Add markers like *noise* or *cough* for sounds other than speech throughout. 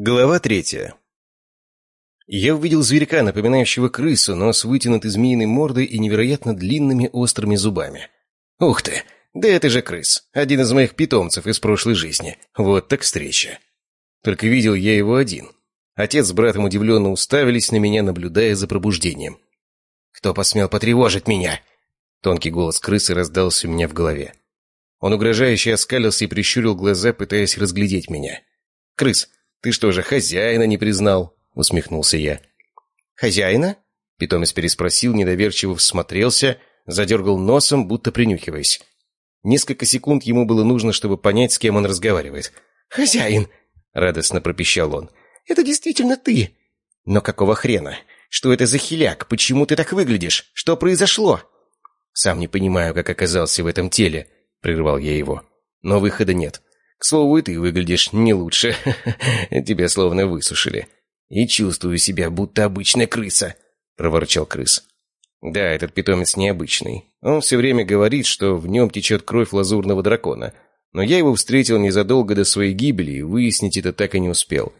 Глава третья. Я увидел зверька, напоминающего крысу, но с вытянутой змеиной мордой и невероятно длинными острыми зубами. Ух ты! Да это же крыс. Один из моих питомцев из прошлой жизни. Вот так встреча. Только видел я его один. Отец с братом удивленно уставились на меня, наблюдая за пробуждением. «Кто посмел потревожить меня?» Тонкий голос крысы раздался у меня в голове. Он угрожающе оскалился и прищурил глаза, пытаясь разглядеть меня. «Крыс, «Ты что же, хозяина не признал?» — усмехнулся я. «Хозяина?» — питомец переспросил, недоверчиво всмотрелся, задергал носом, будто принюхиваясь. Несколько секунд ему было нужно, чтобы понять, с кем он разговаривает. «Хозяин!» — радостно пропищал он. «Это действительно ты!» «Но какого хрена? Что это за хиляк? Почему ты так выглядишь? Что произошло?» «Сам не понимаю, как оказался в этом теле», — прервал я его. «Но выхода нет. К слову, и ты выглядишь не лучше. *laughs* Тебя словно высушили. И чувствую себя, будто обычная крыса», — проворчал крыс. «Да, этот питомец необычный. Он все время говорит, что в нем течет кровь лазурного дракона. Но я его встретил незадолго до своей гибели, и выяснить это так и не успел.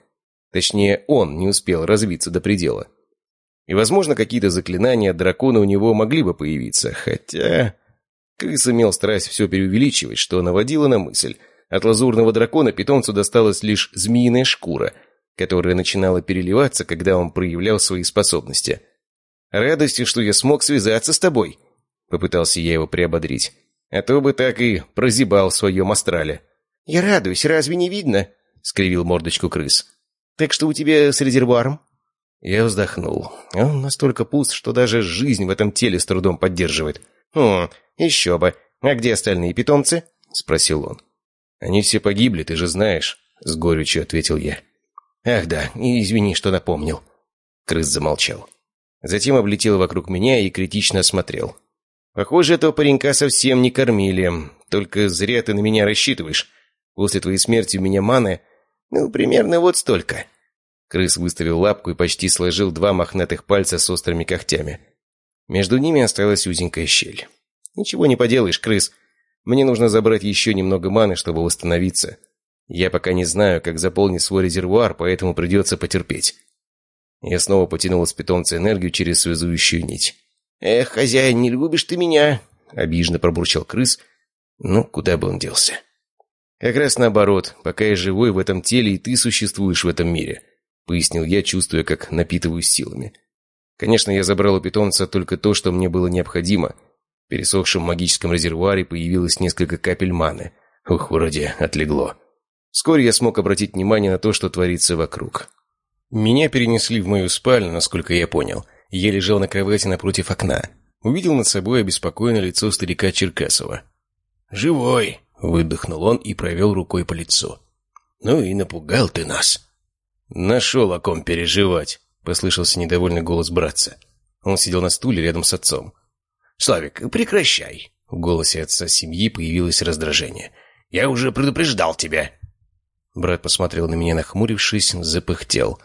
Точнее, он не успел развиться до предела. И, возможно, какие-то заклинания от дракона у него могли бы появиться, хотя... Крыс имел страсть все преувеличивать, что наводило на мысль — от лазурного дракона питомцу досталась лишь змеиная шкура, которая начинала переливаться, когда он проявлял свои способности. «Радостью, что я смог связаться с тобой», — попытался я его приободрить. «А то бы так и прозябал в своем астрале». «Я радуюсь, разве не видно?» — скривил мордочку крыс. «Так что у тебя с резервуаром?» Я вздохнул. Он настолько пуст, что даже жизнь в этом теле с трудом поддерживает. «Хм, еще бы. А где остальные питомцы?» — спросил он. «Они все погибли, ты же знаешь», — с горечью ответил я. «Ах да, извини, что напомнил». Крыс замолчал. Затем облетел вокруг меня и критично осмотрел. «Похоже, этого паренька совсем не кормили. Только зря ты на меня рассчитываешь. После твоей смерти у меня маны, ну, примерно вот столько». Крыс выставил лапку и почти сложил два мохнатых пальца с острыми когтями. Между ними осталась узенькая щель. «Ничего не поделаешь, крыс. Мне нужно забрать еще немного маны, чтобы восстановиться. Я пока не знаю, как заполнить свой резервуар, поэтому придется потерпеть. Я снова потянул из питомца энергию через связующую нить. «Эх, хозяин, не любишь ты меня!» — обиженно пробурчал крыс. Ну, куда бы он делся? «Как раз наоборот, пока я живой в этом теле, и ты существуешь в этом мире», — пояснил я, чувствуя, как напитываюсь силами. Конечно, я забрал у питомца только то, что мне было необходимо — в пересохшем магическом резервуаре появилось несколько капель маны. Ух, вроде отлегло. Вскоре я смог обратить внимание на то, что творится вокруг. Меня перенесли в мою спальню, насколько я понял. Я лежал на кровати напротив окна. Увидел над собой обеспокоенное лицо старика Черкасова. «Живой!» — выдохнул он и провел рукой по лицу. «Ну и напугал ты нас!» «Нашел о ком переживать!» — послышался недовольный голос братца. Он сидел на стуле рядом с отцом. «Славик, прекращай!» В голосе отца семьи появилось раздражение. «Я уже предупреждал тебя!» Брат посмотрел на меня, нахмурившись, запыхтел.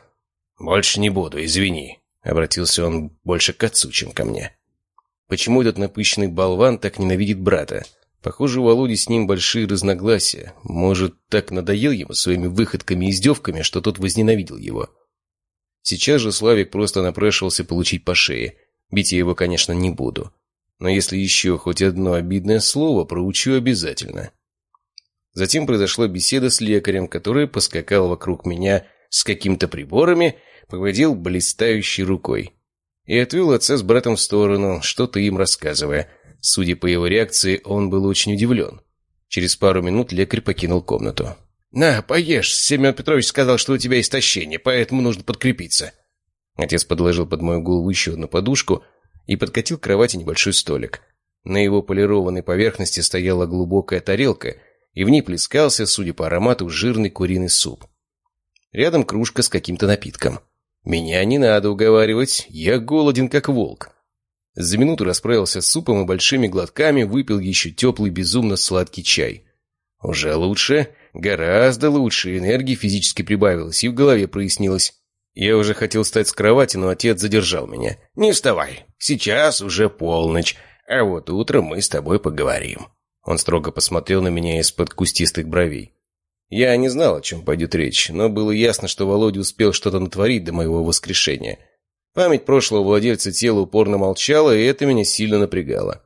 «Больше не буду, извини», — обратился он больше к отцу, чем ко мне. «Почему этот напыщенный болван так ненавидит брата? Похоже, у Володи с ним большие разногласия. Может, так надоел ему своими выходками и издевками, что тот возненавидел его?» Сейчас же Славик просто напрашивался получить по шее. Бить я его, конечно, не буду. Но если еще хоть одно обидное слово, проучу обязательно. Затем произошла беседа с лекарем, который поскакал вокруг меня с какими-то приборами, поводил блистающей рукой. И отвел отца с братом в сторону, что-то им рассказывая. Судя по его реакции, он был очень удивлен. Через пару минут лекарь покинул комнату. «На, поешь. Семен Петрович сказал, что у тебя истощение, поэтому нужно подкрепиться». Отец подложил под мою голову еще одну подушку, и подкатил к кровати небольшой столик. На его полированной поверхности стояла глубокая тарелка, и в ней плескался, судя по аромату, жирный куриный суп. Рядом кружка с каким-то напитком. «Меня не надо уговаривать, я голоден, как волк». За минуту расправился с супом и большими глотками выпил еще теплый, безумно сладкий чай. Уже лучше, гораздо лучше, энергии физически прибавилось и в голове прояснилось. Я уже хотел встать с кровати, но отец задержал меня. «Не вставай. Сейчас уже полночь. А вот утром мы с тобой поговорим». Он строго посмотрел на меня из-под кустистых бровей. Я не знал, о чем пойдет речь, но было ясно, что Володя успел что-то натворить до моего воскрешения. Память прошлого владельца тела упорно молчала, и это меня сильно напрягало.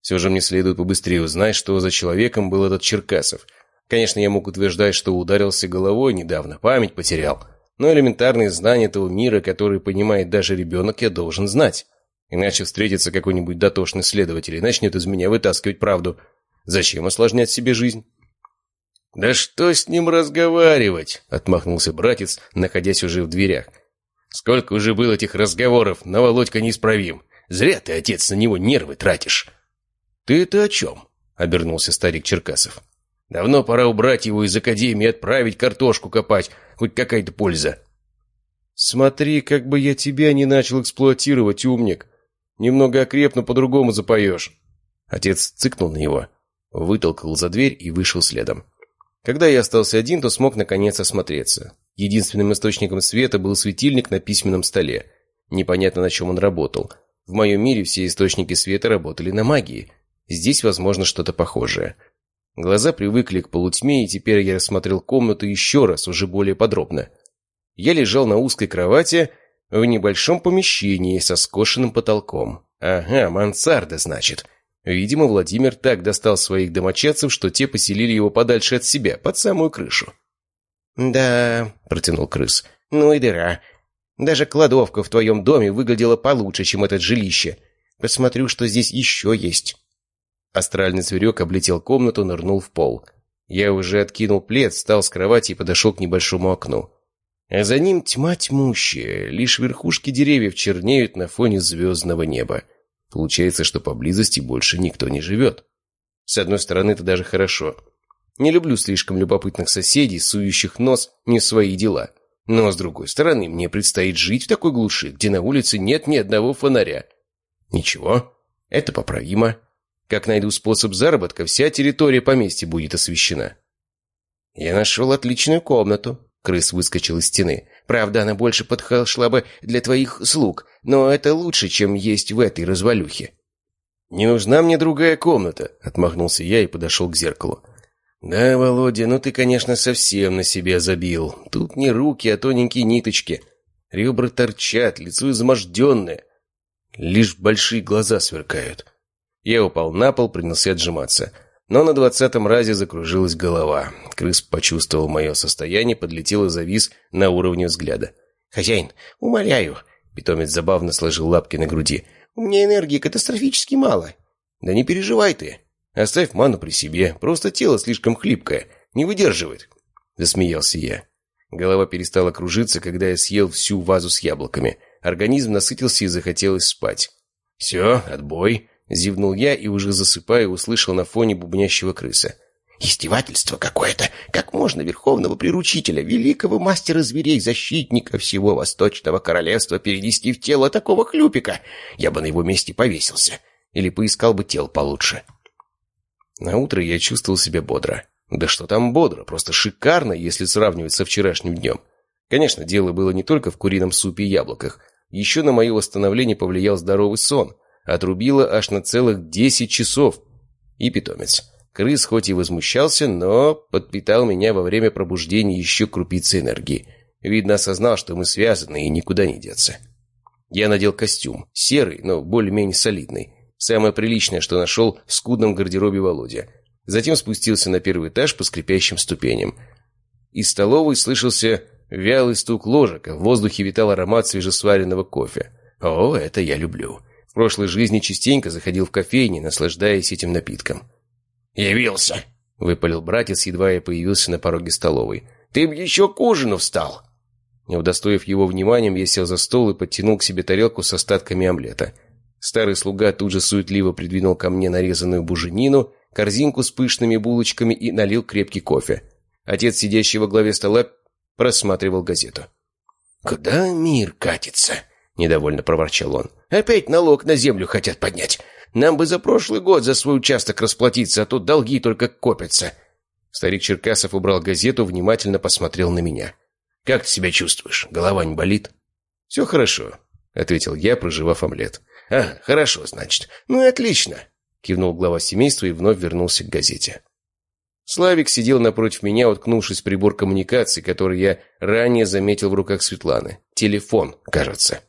Все же мне следует побыстрее узнать, что за человеком был этот Черкасов. Конечно, я мог утверждать, что ударился головой недавно, память потерял. Но элементарные знания этого мира, который понимает даже ребенок, я должен знать. Иначе встретится какой-нибудь дотошный следователь и начнет из меня вытаскивать правду. Зачем осложнять себе жизнь? «Да что с ним разговаривать?» — отмахнулся братец, находясь уже в дверях. «Сколько уже было этих разговоров, но Володька неисправим. Зря ты, отец, на него нервы тратишь». «Ты это о чем?» — обернулся старик Черкасов. «Давно пора убрать его из академии и отправить картошку копать. Хоть какая-то польза». «Смотри, как бы я тебя не начал эксплуатировать, умник. Немного окрепну, по-другому запоешь». Отец цыкнул на него, вытолкал за дверь и вышел следом. Когда я остался один, то смог наконец осмотреться. Единственным источником света был светильник на письменном столе. Непонятно, на чем он работал. В моем мире все источники света работали на магии. Здесь, возможно, что-то похожее. Глаза привыкли к полутьме, и теперь я рассмотрел комнату еще раз, уже более подробно. Я лежал на узкой кровати в небольшом помещении со скошенным потолком. Ага, мансарда, значит. Видимо, Владимир так достал своих домочадцев, что те поселили его подальше от себя, под самую крышу. «Да», — протянул крыс, — «ну и дыра. Даже кладовка в твоем доме выглядела получше, чем это жилище. Посмотрю, что здесь еще есть». Астральный зверек облетел комнату, нырнул в пол. Я уже откинул плед, встал с кровати и подошел к небольшому окну. А за ним тьма тьмущая, лишь верхушки деревьев чернеют на фоне звездного неба. Получается, что поблизости больше никто не живет. С одной стороны, это даже хорошо. Не люблю слишком любопытных соседей, сующих нос не в свои дела. Но, с другой стороны, мне предстоит жить в такой глуши, где на улице нет ни одного фонаря. Ничего, это поправимо. Как найду способ заработка, вся территория поместья будет освещена. Я нашел отличную комнату. Крыс выскочил из стены. Правда, она больше подошла бы для твоих слуг, но это лучше, чем есть в этой развалюхе». «Не нужна мне другая комната», — отмахнулся я и подошел к зеркалу. «Да, Володя, ну ты, конечно, совсем на себя забил. Тут не руки, а тоненькие ниточки. Ребра торчат, лицо изможденное. Лишь большие глаза сверкают». Я упал на пол, принялся отжиматься. Но на двадцатом разе закружилась голова. Крыс почувствовал мое состояние, подлетел и завис на уровне взгляда. «Хозяин, умоляю!» Питомец забавно сложил лапки на груди. «У меня энергии катастрофически мало». «Да не переживай ты. Оставь ману при себе. Просто тело слишком хлипкое. Не выдерживает». Засмеялся я. Голова перестала кружиться, когда я съел всю вазу с яблоками. Организм насытился и захотелось спать. «Все, отбой. Зевнул я и, уже засыпая, услышал на фоне бубнящего крыса. «Издевательство какое-то! Как можно верховного приручителя, великого мастера зверей, защитника всего Восточного Королевства перенести в тело такого хлюпика? Я бы на его месте повесился. Или поискал бы тел получше». На утро я чувствовал себя бодро. Да что там бодро, просто шикарно, если сравнивать со вчерашним днем. Конечно, дело было не только в курином супе и яблоках. Еще на мое восстановление повлиял здоровый сон – Отрубило аж на целых десять часов. И питомец. Крыс хоть и возмущался, но подпитал меня во время пробуждения еще крупицей энергии. Видно, осознал, что мы связаны и никуда не деться. Я надел костюм. Серый, но более-менее солидный. Самое приличное, что нашел в скудном гардеробе Володя. Затем спустился на первый этаж по скрипящим ступеням. Из столовой слышался вялый стук ложек, а в воздухе витал аромат свежесваренного кофе. О, это я люблю прошлой жизни частенько заходил в кофейни, наслаждаясь этим напитком. «Явился!» — выпалил братец, едва я появился на пороге столовой. «Ты б еще к ужину встал!» Не удостоив его вниманием, я сел за стол и подтянул к себе тарелку с остатками омлета. Старый слуга тут же суетливо придвинул ко мне нарезанную буженину, корзинку с пышными булочками и налил крепкий кофе. Отец, сидящий во главе стола, просматривал газету. «Куда мир катится?» — недовольно проворчал он. «Опять налог на землю хотят поднять. Нам бы за прошлый год за свой участок расплатиться, а тут долги только копятся». Старик Черкасов убрал газету, внимательно посмотрел на меня. «Как ты себя чувствуешь? Голова не болит?» «Все хорошо», — ответил я, проживав омлет. «А, хорошо, значит. Ну и отлично», — кивнул глава семейства и вновь вернулся к газете. Славик сидел напротив меня, уткнувшись в прибор коммуникации, который я ранее заметил в руках Светланы. Телефон, кажется.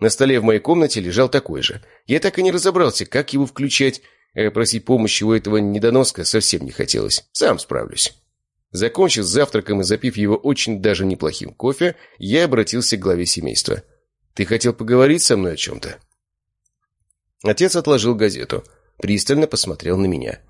На столе в моей комнате лежал такой же. Я так и не разобрался, как его включать. Э, просить помощи у этого недоноска совсем не хотелось. Сам справлюсь. Закончив с завтраком и запив его очень даже неплохим кофе, я обратился к главе семейства. «Ты хотел поговорить со мной о чем-то?» Отец отложил газету. Пристально посмотрел на меня.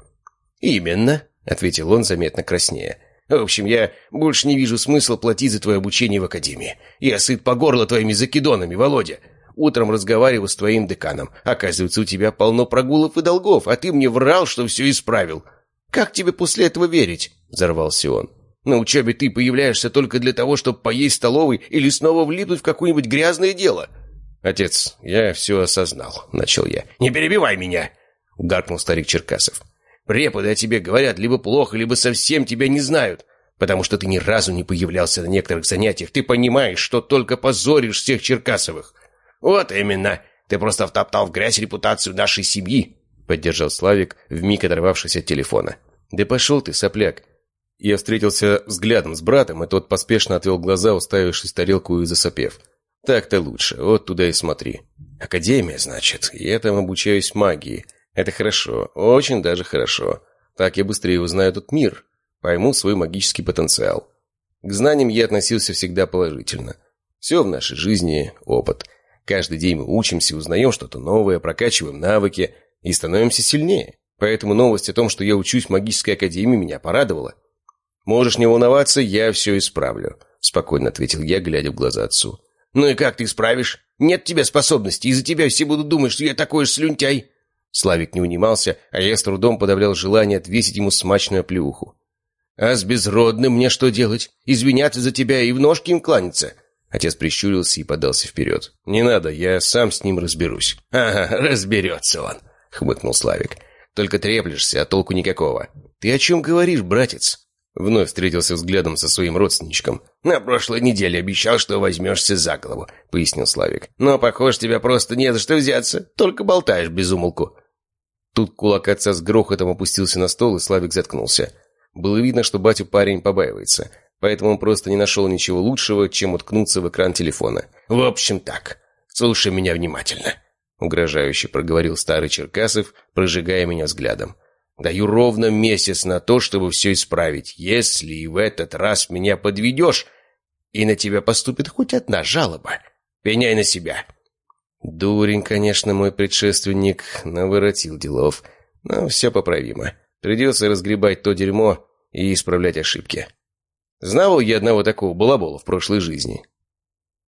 «Именно», — ответил он, заметно краснее. «В общем, я больше не вижу смысла платить за твое обучение в академии. Я сыт по горло твоими закидонами, Володя. Утром разговаривал с твоим деканом. Оказывается, у тебя полно прогулов и долгов, а ты мне врал, что все исправил. Как тебе после этого верить?» — взорвался он. «На учебе ты появляешься только для того, чтобы поесть в столовой или снова влипнуть в какое-нибудь грязное дело». «Отец, я все осознал», — начал я. «Не перебивай меня!» — гаркнул старик Черкасов. Преподы о тебе говорят либо плохо, либо совсем тебя не знают, потому что ты ни разу не появлялся на некоторых занятиях. Ты понимаешь, что только позоришь всех Черкасовых. Вот именно. Ты просто втоптал в грязь репутацию нашей семьи, поддержал Славик, вмиг оторвавшись от телефона. Да пошел ты, сопляк. Я встретился взглядом с братом, и тот поспешно отвел глаза, уставившись в тарелку и засопев. «Так-то лучше, вот туда и смотри». «Академия, значит, я там обучаюсь магии. Это хорошо, очень даже хорошо. Так я быстрее узнаю этот мир, пойму свой магический потенциал. К знаниям я относился всегда положительно. Все в нашей жизни – опыт. Каждый день мы учимся, узнаем что-то новое, прокачиваем навыки и становимся сильнее. Поэтому новость о том, что я учусь в магической академии, меня порадовала. «Можешь не волноваться, я все исправлю», – спокойно ответил я, глядя в глаза отцу. «Ну и как ты исправишь? Нет тебе способностей, из-за тебя все будут думать, что я такой же слюнтяй. Славик не унимался, а я с трудом подавлял желание отвесить ему смачную плюху. «А с безродным мне что делать? Извиняться за тебя и в ножки им кланяться?» Отец прищурился и подался вперед. «Не надо, я сам с ним разберусь». «Ага, разберется он», — хмыкнул Славик. «Только треплешься, а толку никакого». «Ты о чем говоришь, братец?» Вновь встретился взглядом со своим родственничком. «На прошлой неделе обещал, что возьмешься за голову», — пояснил Славик. «Но, похоже, тебя просто не за что взяться. Только болтаешь без умолку». Тут кулак отца с грохотом опустился на стол, и Славик заткнулся. Было видно, что батю парень побаивается, поэтому просто не нашел ничего лучшего, чем уткнуться в экран телефона. «В общем так, слушай меня внимательно», — угрожающе проговорил старый Черкасов, прожигая меня взглядом. «Даю ровно месяц на то, чтобы все исправить. Если и в этот раз меня подведешь, и на тебя поступит хоть одна жалоба, пеняй на себя». Дурень, конечно, мой предшественник наворотил делов, но все поправимо. Придется разгребать то дерьмо и исправлять ошибки. Знал я одного такого балабола в прошлой жизни.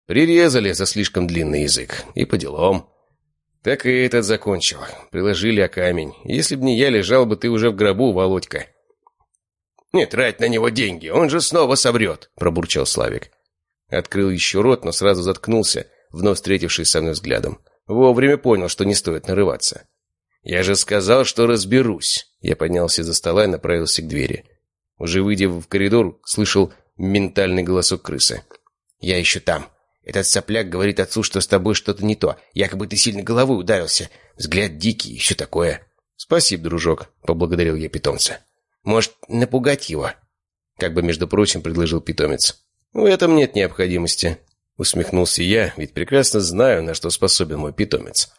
Прирезали за слишком длинный язык. И по делам. Так и этот закончил. Приложили о камень. Если б не я, лежал бы ты уже в гробу, Володька. «Не трать на него деньги, он же снова соврет», — пробурчал Славик. Открыл еще рот, но сразу заткнулся, вновь встретившись со мной взглядом. Вовремя понял, что не стоит нарываться. «Я же сказал, что разберусь!» Я поднялся за стола и направился к двери. Уже выйдя в коридор, слышал ментальный голосок крысы. «Я еще там. Этот сопляк говорит отцу, что с тобой что-то не то. Якобы ты сильно головой ударился. Взгляд дикий, еще такое». «Спасибо, дружок», — поблагодарил я питомца. «Может, напугать его?» Как бы, между прочим, предложил питомец. «В этом нет необходимости. Усмехнулся я, ведь прекрасно знаю, на что способен мой питомец.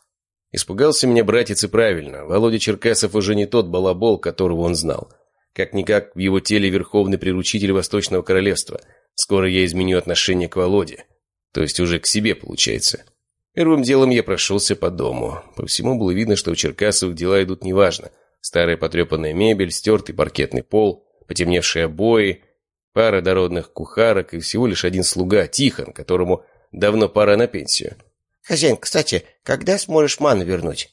Испугался меня братец и правильно. Володя Черкасов уже не тот балабол, которого он знал. Как-никак в его теле верховный приручитель Восточного Королевства. Скоро я изменю отношение к Володе. То есть уже к себе, получается. Первым делом я прошелся по дому. По всему было видно, что у Черкасовых дела идут неважно. Старая потрепанная мебель, стертый паркетный пол, потемневшие обои, пара дородных кухарок и всего лишь один слуга, Тихон, которому давно пора на пенсию. «Хозяин, кстати, когда сможешь ману вернуть?»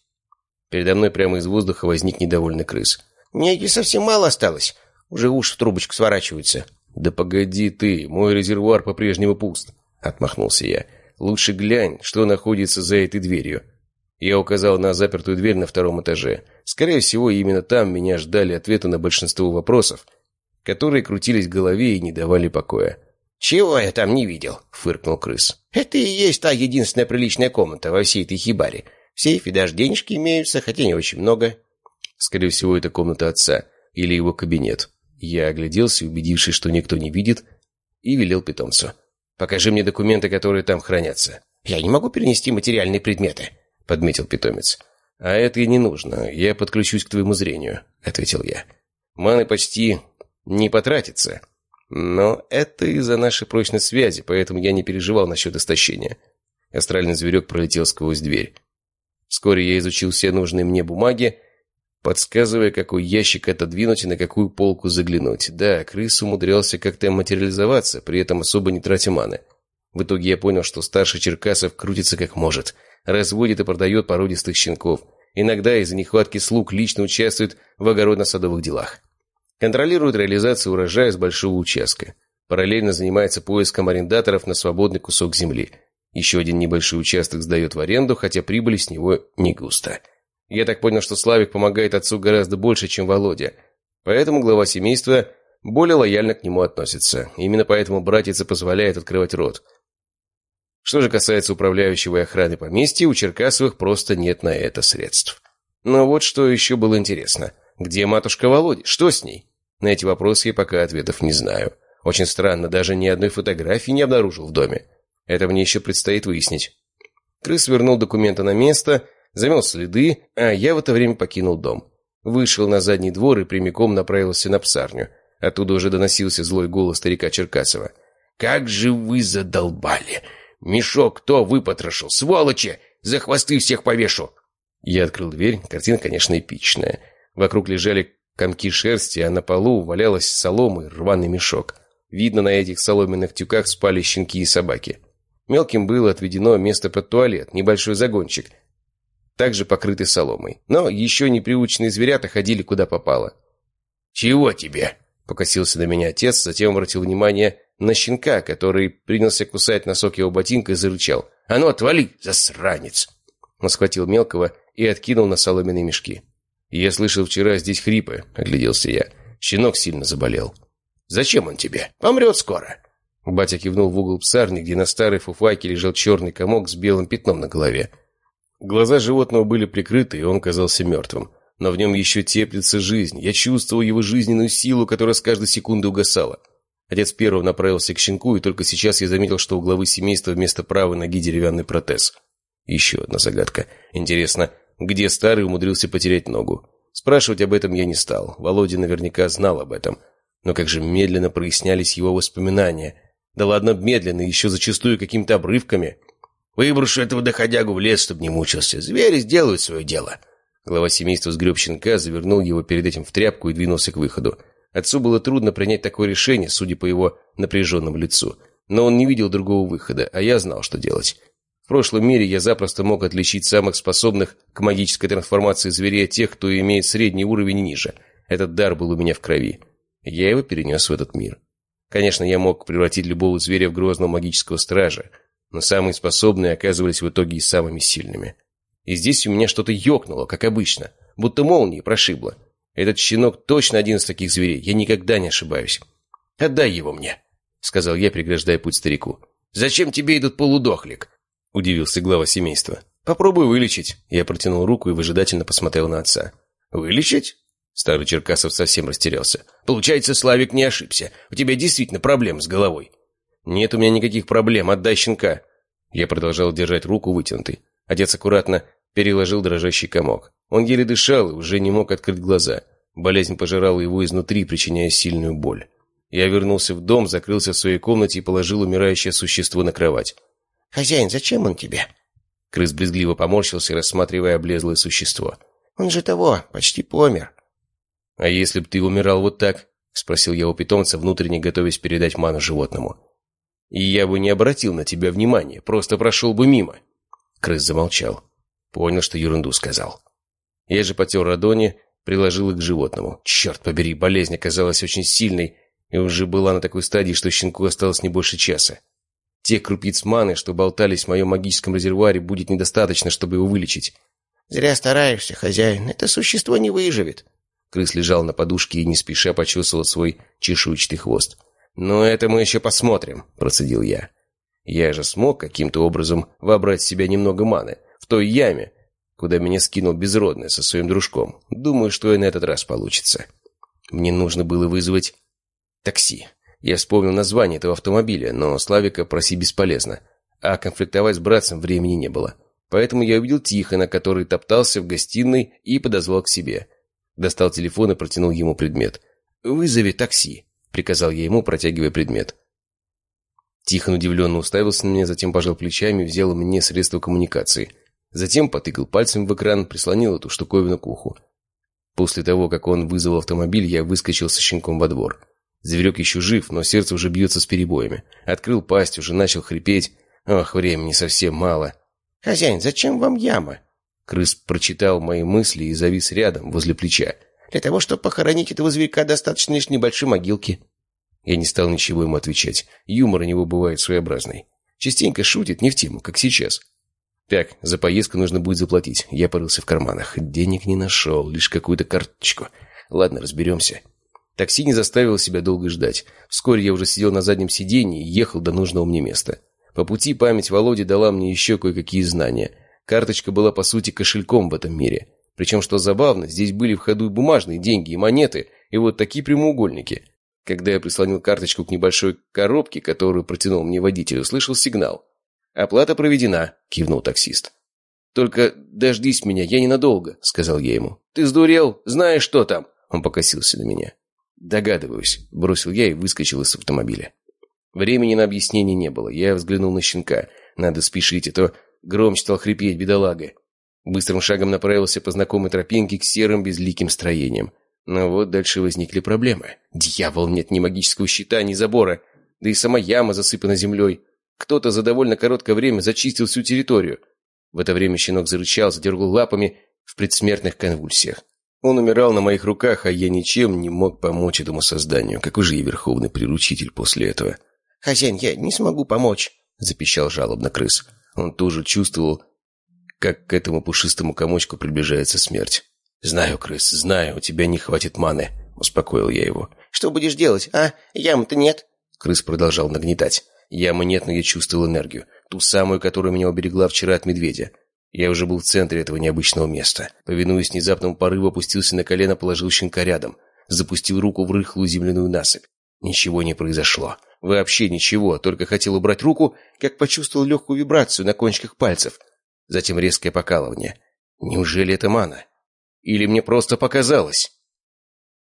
Передо мной прямо из воздуха возник недовольный крыс. «Мне ее совсем мало осталось. Уже уши в трубочку сворачиваются». «Да погоди ты, мой резервуар по-прежнему пуст», — отмахнулся я. «Лучше глянь, что находится за этой дверью». Я указал на запертую дверь на втором этаже. Скорее всего, именно там меня ждали ответы на большинство вопросов, которые крутились в голове и не давали покоя. «Чего я там не видел?» — фыркнул крыс. «Это и есть та единственная приличная комната во всей этой хибаре. В сейфе даже денежки имеются, хотя не очень много». Скорее всего, это комната отца или его кабинет. Я огляделся, убедившись, что никто не видит, и велел питомцу. «Покажи мне документы, которые там хранятся». «Я не могу перенести материальные предметы», — подметил питомец. «А это и не нужно. Я подключусь к твоему зрению», — ответил я. «Маны почти не потратится. Но это из-за нашей прочной связи, поэтому я не переживал насчет истощения». Астральный зверек пролетел сквозь дверь. Вскоре я изучил все нужные мне бумаги, подсказывая, какой ящик отодвинуть и на какую полку заглянуть. Да, крыс умудрялся как-то материализоваться, при этом особо не тратя маны. В итоге я понял, что старший Черкасов крутится как может. Разводит и продает породистых щенков. Иногда из-за нехватки слуг лично участвует в огородно-садовых делах. Контролирует реализацию урожая с большого участка. Параллельно занимается поиском арендаторов на свободный кусок земли. Еще один небольшой участок сдает в аренду, хотя прибыли с него не густо. Я так понял, что Славик помогает отцу гораздо больше, чем Володя. Поэтому глава семейства более лояльно к нему относится. Именно поэтому братица позволяет открывать рот. Что же касается управляющего и охраны поместья, у Черкасовых просто нет на это средств. Но вот что еще было интересно. Где матушка Володя? Что с ней? На эти вопросы я пока ответов не знаю. Очень странно, даже ни одной фотографии не обнаружил в доме. Это мне еще предстоит выяснить. Крыс вернул документы на место, замел следы, а я в это время покинул дом. Вышел на задний двор и прямиком направился на псарню. Оттуда уже доносился злой голос старика Черкасова. «Как же вы задолбали! Мешок кто выпотрошил? Сволочи! За хвосты всех повешу!» Я открыл дверь. Картина, конечно, эпичная. Вокруг лежали комки шерсти, а на полу валялась солома и рваный мешок. Видно, на этих соломенных тюках спали щенки и собаки. Мелким было отведено место под туалет, небольшой загончик, также покрытый соломой. Но еще неприученные зверята ходили куда попало. «Чего тебе?» — покосился на меня отец, затем обратил внимание на щенка, который принялся кусать носок его ботинка и зарычал. «А ну, отвали, засранец!» Он схватил мелкого и откинул на соломенные мешки. «Я слышал вчера здесь хрипы», — огляделся я. Щенок сильно заболел. «Зачем он тебе? Помрет скоро. Батя кивнул в угол псарни, где на старой фуфайке лежал черный комок с белым пятном на голове. Глаза животного были прикрыты, и он казался мертвым. Но в нем еще теплится жизнь. Я чувствовал его жизненную силу, которая с каждой секунды угасала. Отец первого направился к щенку, и только сейчас я заметил, что у главы семейства вместо правой ноги деревянный протез. Еще одна загадка. Интересно, где старый умудрился потерять ногу? Спрашивать об этом я не стал. Володя наверняка знал об этом. Но как же медленно прояснялись его воспоминания – да ладно медленно, еще зачастую какими-то обрывками. Выброшу этого доходягу в лес, чтобы не мучился. Звери сделают свое дело. Глава семейства сгреб щенка, завернул его перед этим в тряпку и двинулся к выходу. Отцу было трудно принять такое решение, судя по его напряженному лицу. Но он не видел другого выхода, а я знал, что делать. В прошлом мире я запросто мог отличить самых способных к магической трансформации зверей от тех, кто имеет средний уровень и ниже. Этот дар был у меня в крови. Я его перенес в этот мир. Конечно, я мог превратить любого зверя в грозного магического стража, но самые способные оказывались в итоге и самыми сильными. И здесь у меня что-то ёкнуло, как обычно, будто молнией прошибло. Этот щенок точно один из таких зверей, я никогда не ошибаюсь. «Отдай его мне», — сказал я, преграждая путь старику. «Зачем тебе этот полудохлик?» — удивился глава семейства. «Попробуй вылечить». Я протянул руку и выжидательно посмотрел на отца. «Вылечить? Старый Черкасов совсем растерялся. «Получается, Славик не ошибся. У тебя действительно проблемы с головой». «Нет у меня никаких проблем. Отдай щенка». Я продолжал держать руку вытянутой. Отец аккуратно переложил дрожащий комок. Он еле дышал и уже не мог открыть глаза. Болезнь пожирала его изнутри, причиняя сильную боль. Я вернулся в дом, закрылся в своей комнате и положил умирающее существо на кровать. «Хозяин, зачем он тебе?» Крыс брезгливо поморщился, рассматривая облезлое существо. «Он же того, почти помер. «А если б ты умирал вот так?» — спросил я у питомца, внутренне готовясь передать ману животному. «И я бы не обратил на тебя внимания, просто прошел бы мимо». Крыс замолчал. Понял, что ерунду сказал. Я же потер ладони, приложил их к животному. Черт побери, болезнь оказалась очень сильной и уже была на такой стадии, что щенку осталось не больше часа. Тех крупиц маны, что болтались в моем магическом резервуаре, будет недостаточно, чтобы его вылечить. «Зря стараешься, хозяин. Это существо не выживет», Крыс лежал на подушке и не спеша почесывал свой чешуйчатый хвост. «Но это мы еще посмотрим», — процедил я. Я же смог каким-то образом вобрать в себя немного маны в той яме, куда меня скинул безродный со своим дружком. Думаю, что и на этот раз получится. Мне нужно было вызвать такси. Я вспомнил название этого автомобиля, но Славика проси бесполезно. А конфликтовать с братцем времени не было. Поэтому я увидел Тихона, который топтался в гостиной и подозвал к себе. Достал телефон и протянул ему предмет. «Вызови такси», — приказал я ему, протягивая предмет. Тихон удивленно уставился на меня, затем пожал плечами и взял меня средства коммуникации. Затем потыкал пальцем в экран, прислонил эту штуковину к уху. После того, как он вызвал автомобиль, я выскочил со щенком во двор. Зверек еще жив, но сердце уже бьется с перебоями. Открыл пасть, уже начал хрипеть. Ох, времени совсем мало. «Хозяин, зачем вам яма?» Крыс прочитал мои мысли и завис рядом, возле плеча. «Для того, чтобы похоронить этого зверька, достаточно лишь небольшой могилки». Я не стал ничего ему отвечать. Юмор у него бывает своеобразный. Частенько шутит, не в тему, как сейчас. Так, за поездку нужно будет заплатить. Я порылся в карманах. Денег не нашел, лишь какую-то карточку. Ладно, разберемся. Такси не заставило себя долго ждать. Вскоре я уже сидел на заднем сиденье и ехал до нужного мне места. По пути память Володи дала мне еще кое-какие знания. Карточка была, по сути, кошельком в этом мире. Причем, что забавно, здесь были в ходу и бумажные деньги, и монеты, и вот такие прямоугольники. Когда я прислонил карточку к небольшой коробке, которую протянул мне водитель, услышал сигнал. «Оплата проведена», — кивнул таксист. «Только дождись меня, я ненадолго», — сказал я ему. «Ты сдурел? Знаешь, что там?» Он покосился на меня. «Догадываюсь», — бросил я и выскочил из автомобиля. Времени на объяснение не было. Я взглянул на щенка. Надо спешить, а то громче стал хрипеть бедолага. Быстрым шагом направился по знакомой тропинке к серым безликим строениям. Но вот дальше возникли проблемы. Дьявол, нет ни магического щита, ни забора. Да и сама яма засыпана землей. Кто-то за довольно короткое время зачистил всю территорию. В это время щенок зарычал, задергал лапами в предсмертных конвульсиях. Он умирал на моих руках, а я ничем не мог помочь этому созданию. Какой же я верховный приручитель после этого? «Хозяин, я не смогу помочь», — запищал жалобно крыс. Он тоже чувствовал, как к этому пушистому комочку приближается смерть. «Знаю, крыс, знаю, у тебя не хватит маны», — успокоил я его. «Что будешь делать, а? Ямы-то нет». Крыс продолжал нагнетать. Ямы нет, но я чувствовал энергию. Ту самую, которая меня уберегла вчера от медведя. Я уже был в центре этого необычного места. Повинуясь внезапному порыву, опустился на колено, положил щенка рядом. Запустил руку в рыхлую земляную насыпь. Ничего не произошло. Вообще ничего. Только хотел убрать руку, как почувствовал легкую вибрацию на кончиках пальцев. Затем резкое покалывание. Неужели это мана? Или мне просто показалось?